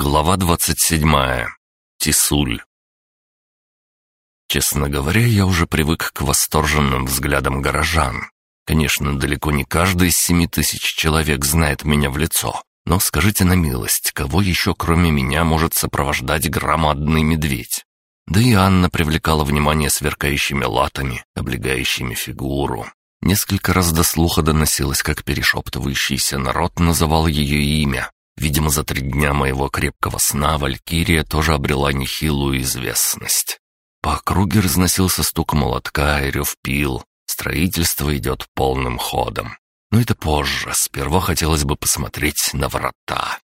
Глава 27. Тисуль. Честно говоря, я уже привык к восторженным взглядам горожан. Конечно, далеко не каждый из семи тысяч человек знает меня в лицо. Но скажите на милость, кого еще кроме меня может сопровождать громадный медведь? Да и Анна привлекала внимание сверкающими латами, облегающими фигуру. Несколько раз до слуха доносилось, как перешептывающийся народ называл ее имя, Видимо, за три дня моего крепкого сна Валькирия тоже обрела нехилую известность. По округе разносился стук молотка и рев пил. Строительство идет полным ходом. Но это позже. Сперва хотелось бы посмотреть на врата.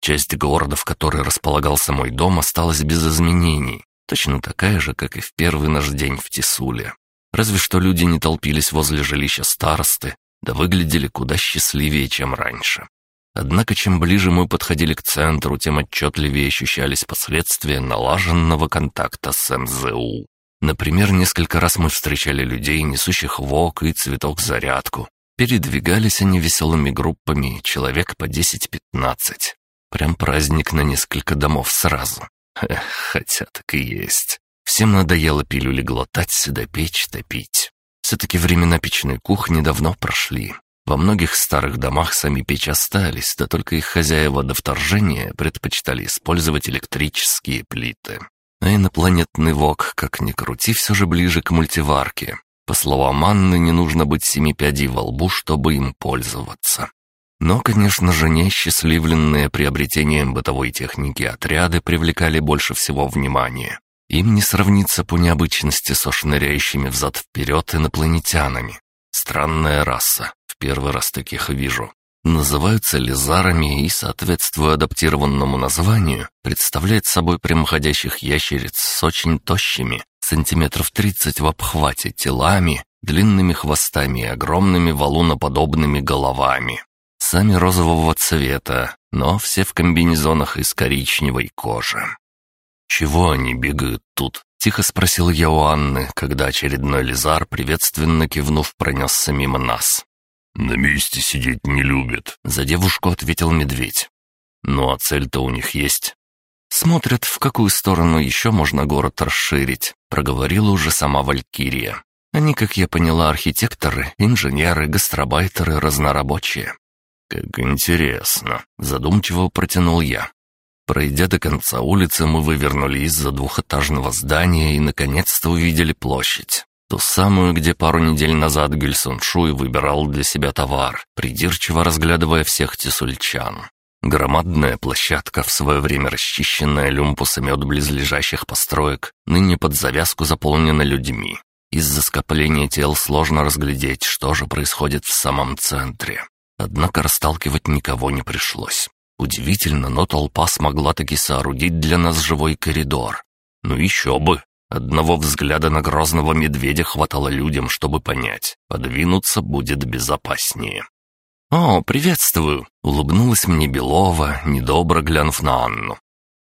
Часть города, в которой располагался мой дом, осталась без изменений. Точно такая же, как и в первый наш день в Тисуле. Разве что люди не толпились возле жилища старосты, да выглядели куда счастливее, чем раньше. Однако чем ближе мы подходили к центру, тем отчетливее ощущались последствия налаженного контакта с МЗУ. Например, несколько раз мы встречали людей, несущих вок и цветок зарядку. Передвигались они веселыми группами, человек по 10-15. Прям праздник на несколько домов сразу. Эх, хотя так и есть. Всем надоело пилюли глотать, сюда печь, топить. Все-таки времена печной кухни давно прошли. Во многих старых домах сами печи остались, да только их хозяева до вторжения предпочитали использовать электрические плиты. А инопланетный ВОК, как ни крути, все же ближе к мультиварке. По словам Анны, не нужно быть семи пядей во лбу, чтобы им пользоваться. Но, конечно же, несчастливленные приобретением бытовой техники отряды привлекали больше всего внимания. Им не сравнится по необычности со шныряющими взад-вперед инопланетянами. Странная раса, первый раз таких вижу. Называются лизарами и, соответствуя адаптированному названию, представляют собой прямоходящих ящериц с очень тощими, сантиметров 30 в обхвате телами, длинными хвостами и огромными валуноподобными головами. Сами розового цвета, но все в комбинезонах из коричневой кожи. «Чего они бегают тут?» — тихо спросил я у Анны, когда очередной лизар, приветственно кивнув, пронесся мимо нас. «На месте сидеть не любят», — за девушку ответил медведь. «Ну а цель-то у них есть». «Смотрят, в какую сторону еще можно город расширить», — проговорила уже сама Валькирия. «Они, как я поняла, архитекторы, инженеры, гастробайтеры, разнорабочие». «Как интересно», — задумчиво протянул я. Пройдя до конца улицы, мы вывернули из-за двухэтажного здания и, наконец-то, увидели площадь. Ту самую, где пару недель назад Гюльсон Шуй выбирал для себя товар, придирчиво разглядывая всех тесульчан. Громадная площадка, в свое время расчищенная люмпусами от близлежащих построек, ныне под завязку заполнена людьми. Из-за скопления тел сложно разглядеть, что же происходит в самом центре. Однако расталкивать никого не пришлось. Удивительно, но толпа смогла таки соорудить для нас живой коридор. Ну еще бы, Одного взгляда на грозного медведя хватало людям, чтобы понять, подвинуться будет безопаснее. «О, приветствую!» — улыбнулась мне Белова, недобро глянув на Анну.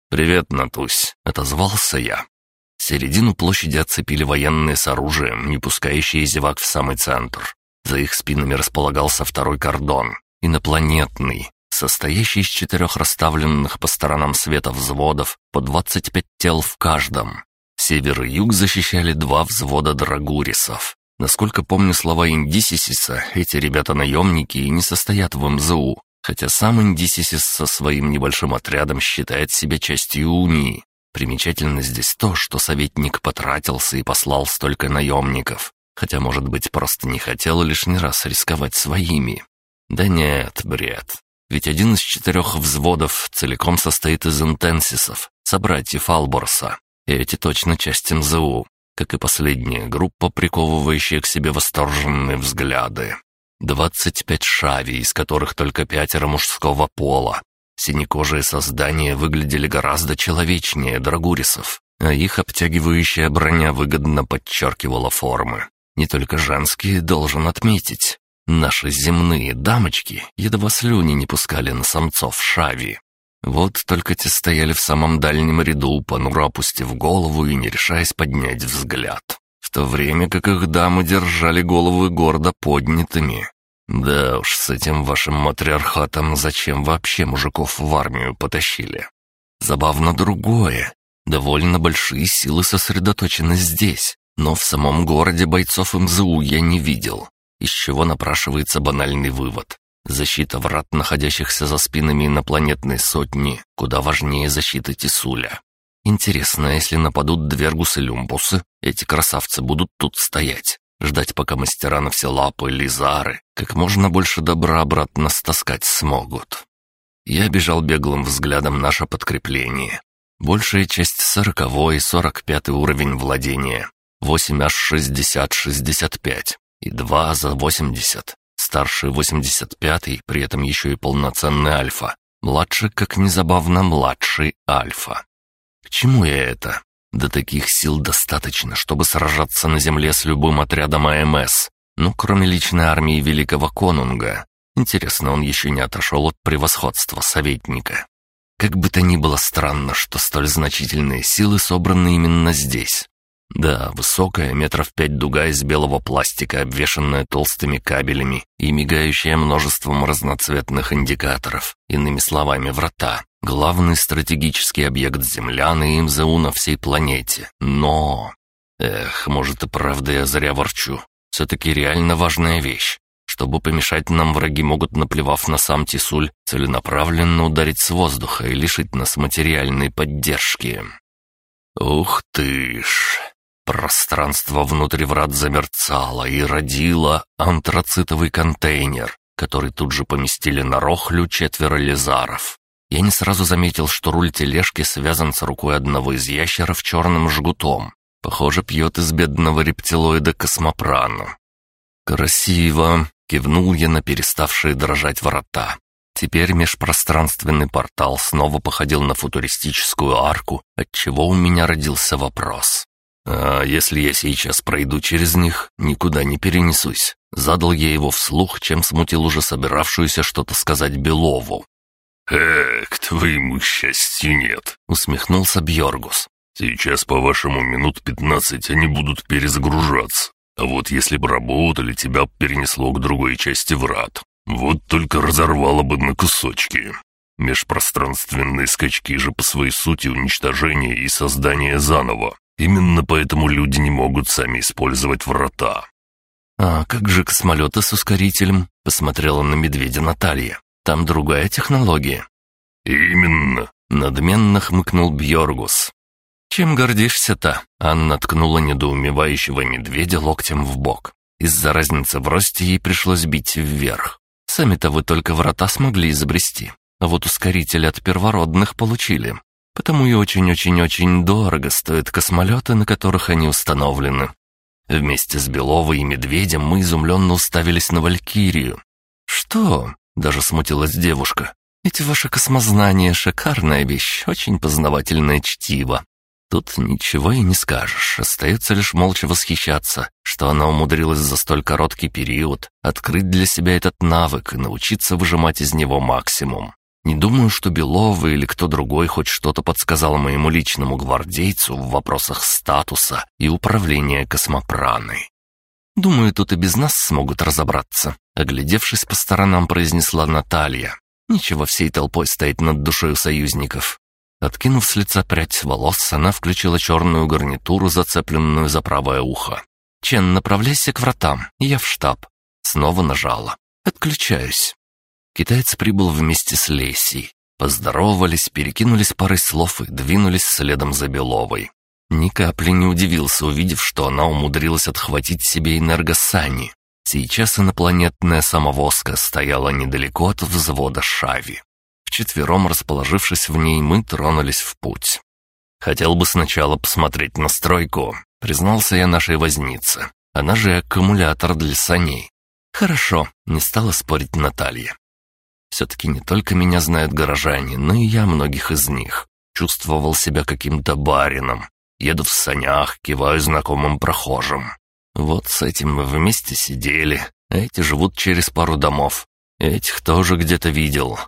«Привет, Натусь!» — отозвался я. Середину площади оцепили военные с оружием, не пускающие зевак в самый центр. За их спинами располагался второй кордон, инопланетный, состоящий из четырех расставленных по сторонам света взводов, по 25 тел в каждом. Север и юг защищали два взвода драгурисов. Насколько помню слова Индисисиса, эти ребята наемники и не состоят в МЗУ, хотя сам Индисисис со своим небольшим отрядом считает себя частью Унии. Примечательно здесь то, что советник потратился и послал столько наемников, хотя, может быть, просто не хотел лишний раз рисковать своими. Да нет, бред. Ведь один из четырех взводов целиком состоит из интенсисов, собратьев Алборса. Эти точно часть МЗУ, как и последняя группа, приковывающая к себе восторженные взгляды. 25 шави, из которых только пятеро мужского пола. Синекожие создания выглядели гораздо человечнее драгурисов, а их обтягивающая броня выгодно подчеркивала формы. Не только женские, должен отметить. Наши земные дамочки едва слюни не пускали на самцов шави. Вот только те стояли в самом дальнем ряду, понуро опустив голову и не решаясь поднять взгляд, в то время как их дамы держали головы гордо поднятыми. Да уж, с этим вашим матриархатом зачем вообще мужиков в армию потащили? Забавно другое. Довольно большие силы сосредоточены здесь, но в самом городе бойцов МЗУ я не видел, из чего напрашивается банальный вывод. Защита врат, находящихся за спинами инопланетной сотни, куда важнее защиты Тисуля. Интересно, а если нападут Двергус и Люмбусы, эти красавцы будут тут стоять, ждать, пока мастера на все лапы Лизары как можно больше добра обратно стаскать смогут. Я бежал беглым взглядом наше подкрепление. Большая часть сороковой и сорок пятый уровень владения, 8 аж 60-65 и два за 80 старший 85-й, при этом еще и полноценный альфа. Младше, как незабавно, младший альфа. К чему я это? До таких сил достаточно, чтобы сражаться на земле с любым отрядом АМС. Ну, кроме личной армии великого конунга. Интересно, он еще не отошел от превосходства советника. Как бы то ни было странно, что столь значительные силы собраны именно здесь. Да, высокая, метров пять дуга из белого пластика, обвешанная толстыми кабелями и мигающая множеством разноцветных индикаторов, иными словами, врата. Главный стратегический объект землян и МЗУ на всей планете. Но... Эх, может и правда я зря ворчу. Все-таки реально важная вещь. Чтобы помешать нам, враги могут, наплевав на сам Тисуль, целенаправленно ударить с воздуха и лишить нас материальной поддержки. Ух ты ж! Пространство внутри врат замерцало и родило антрацитовый контейнер, который тут же поместили на рохлю четверо лизаров. Я не сразу заметил, что руль тележки связан с рукой одного из ящеров черным жгутом. Похоже, пьет из бедного рептилоида Космопрану. «Красиво!» — кивнул я на переставшие дрожать ворота. Теперь межпространственный портал снова походил на футуристическую арку, отчего у меня родился вопрос. «А если я сейчас пройду через них, никуда не перенесусь?» Задал я его вслух, чем смутил уже собиравшуюся что-то сказать Белову. «Э, к твоему счастью нет», — усмехнулся Бьоргус. «Сейчас, по-вашему, минут пятнадцать они будут перезагружаться. А вот если бы работали, тебя перенесло к другой части врат. Вот только разорвало бы на кусочки. Межпространственные скачки же по своей сути уничтожение и создание заново. Именно поэтому люди не могут сами использовать врата. «А как же космолеты с ускорителем?» — посмотрела на медведя Наталья. «Там другая технология». «Именно», — надменно хмыкнул Бьоргус. «Чем гордишься-то?» — Анна ткнула недоумевающего медведя локтем в бок. Из-за разницы в росте ей пришлось бить вверх. Сами-то вы только врата смогли изобрести, а вот ускоритель от первородных получили потому и очень-очень-очень дорого стоят космолеты, на которых они установлены. Вместе с Беловой и Медведем мы изумленно уставились на Валькирию. «Что?» — даже смутилась девушка. «Эти ваши космознания — шикарная вещь, очень познавательное чтиво. Тут ничего и не скажешь, остается лишь молча восхищаться, что она умудрилась за столь короткий период открыть для себя этот навык и научиться выжимать из него максимум. Не думаю, что Беловы или кто другой хоть что-то подсказал моему личному гвардейцу в вопросах статуса и управления космопраной. «Думаю, тут и без нас смогут разобраться», — оглядевшись по сторонам, произнесла Наталья. «Ничего всей толпой стоит над душой у союзников». Откинув с лица прядь волос, она включила черную гарнитуру, зацепленную за правое ухо. «Чен, направляйся к вратам, я в штаб». Снова нажала. «Отключаюсь». Китаец прибыл вместе с Лесей. Поздоровались, перекинулись парой слов и двинулись следом за Беловой. Ни капли не удивился, увидев, что она умудрилась отхватить себе энергосани. Сейчас инопланетная самовозка стояла недалеко от взвода Шави. Вчетвером расположившись в ней, мы тронулись в путь. «Хотел бы сначала посмотреть на стройку», — признался я нашей вознице. «Она же аккумулятор для саней». «Хорошо», — не стала спорить Наталья. Все-таки не только меня знают горожане, но и я многих из них. Чувствовал себя каким-то барином. Еду в санях, киваю знакомым прохожим. Вот с этим мы вместе сидели. Эти живут через пару домов. Этих тоже где-то видел.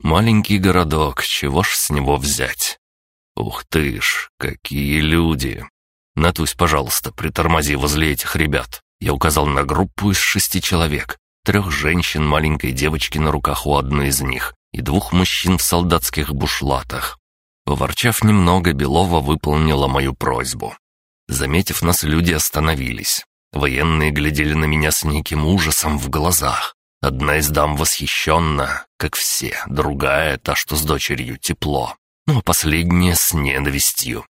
Маленький городок, чего ж с него взять? Ух ты ж, какие люди! Натусь, пожалуйста, притормози возле этих ребят. Я указал на группу из шести человек трех женщин маленькой девочки на руках у одной из них и двух мужчин в солдатских бушлатах. Поворчав немного, Белова выполнила мою просьбу. Заметив нас, люди остановились. Военные глядели на меня с неким ужасом в глазах. Одна из дам восхищенно, как все, другая, та, что с дочерью, тепло. Ну, а последняя с ненавистью.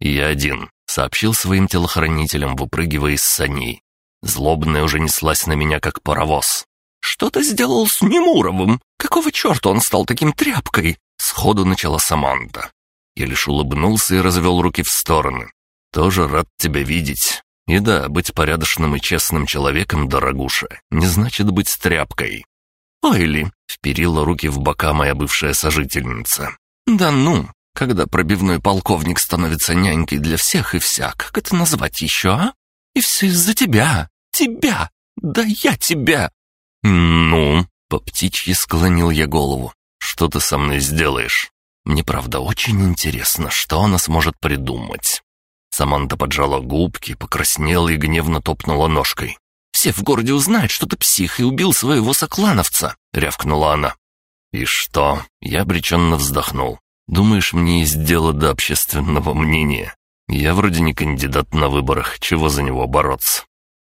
«Я один», — сообщил своим телохранителям, выпрыгивая из саней. Злобная уже неслась на меня, как паровоз. «Что ты сделал с Немуровым? Какого черта он стал таким тряпкой?» Сходу начала Саманта. Я лишь улыбнулся и развел руки в стороны. «Тоже рад тебя видеть. И да, быть порядочным и честным человеком, дорогуша, не значит быть тряпкой». «А, «Ойли!» — вперила руки в бока моя бывшая сожительница. «Да ну! Когда пробивной полковник становится нянькой для всех и вся, как это назвать еще, а? И все из-за тебя! Тебя! Да я тебя!» «Ну?» — по птичьи склонил я голову. «Что ты со мной сделаешь?» «Мне, правда, очень интересно, что она сможет придумать». Саманта поджала губки, покраснела и гневно топнула ножкой. «Все в городе узнают, что ты псих и убил своего соклановца!» — рявкнула она. «И что?» — я обреченно вздохнул. «Думаешь, мне есть дело до общественного мнения? Я вроде не кандидат на выборах, чего за него бороться?»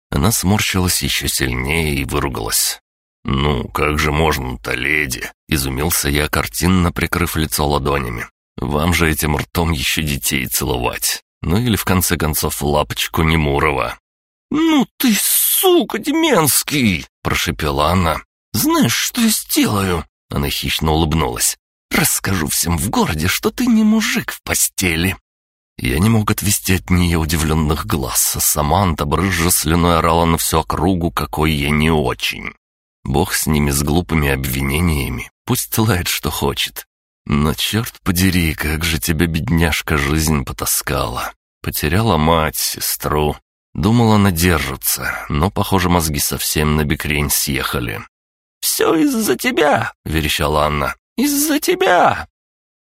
Она сморщилась еще сильнее и выругалась. «Ну, как же можно-то, леди?» — изумился я, картинно прикрыв лицо ладонями. «Вам же этим ртом еще детей целовать. Ну или, в конце концов, лапочку Немурова». «Ну ты, сука, Деменский!» — прошепела она. «Знаешь, что я сделаю?» — она хищно улыбнулась. «Расскажу всем в городе, что ты не мужик в постели. Я не мог отвести от нее удивленных глаз, а Саманта брызжа слюной орала на всю округу, какой я не очень. Бог с ними, с глупыми обвинениями, пусть лает, что хочет. Но черт подери, как же тебя, бедняжка, жизнь потаскала. Потеряла мать, сестру. Думала, она держится, но, похоже, мозги совсем на бекрень съехали. «Все из-за тебя!» — верещала она. «Из-за тебя!»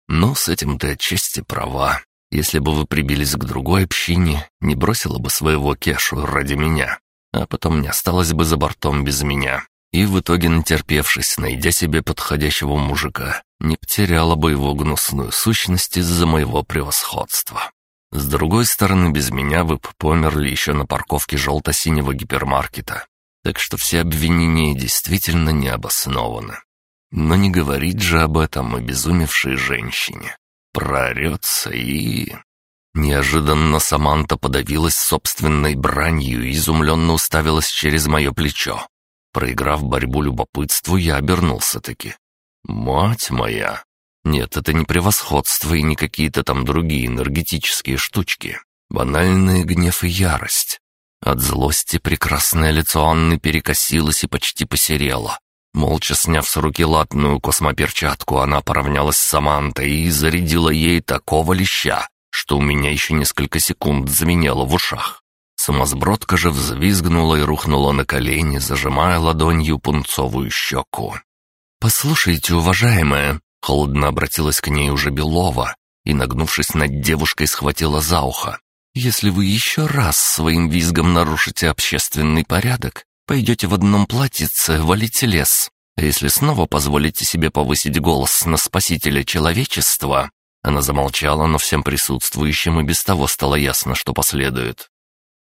«Ну, с этим ты отчасти права. Если бы вы прибились к другой общине, не бросила бы своего Кешу ради меня, а потом не осталась бы за бортом без меня. И в итоге, натерпевшись, найдя себе подходящего мужика, не потеряла бы его гнусную сущность из-за моего превосходства. С другой стороны, без меня вы бы померли еще на парковке желто-синего гипермаркета. Так что все обвинения действительно не обоснованы. Но не говорить же об этом обезумевшей женщине прорется и...» Неожиданно Саманта подавилась собственной бранью и изумленно уставилась через мое плечо. Проиграв борьбу любопытству, я обернулся-таки. «Мать моя!» Нет, это не превосходство и не какие-то там другие энергетические штучки. Банальный гнев и ярость. От злости прекрасное лицо Анны перекосилось и почти посерело. Молча сняв с руки латную космоперчатку, она поравнялась с Самантой и зарядила ей такого леща, что у меня еще несколько секунд звенело в ушах. Самосбродка же взвизгнула и рухнула на колени, зажимая ладонью пунцовую щеку. «Послушайте, уважаемая», — холодно обратилась к ней уже Белова и, нагнувшись над девушкой, схватила за ухо. «Если вы еще раз своим визгом нарушите общественный порядок, Пойдете в одном платьице, валите лес. А если снова позволите себе повысить голос на спасителя человечества...» Она замолчала, но всем присутствующим и без того стало ясно, что последует.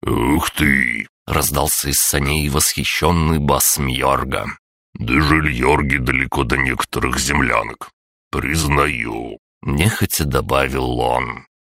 «Ух ты!» — раздался из саней восхищенный бас Мьорга. «Даже Льорги далеко до некоторых землянок. Признаю», — нехотя добавил он.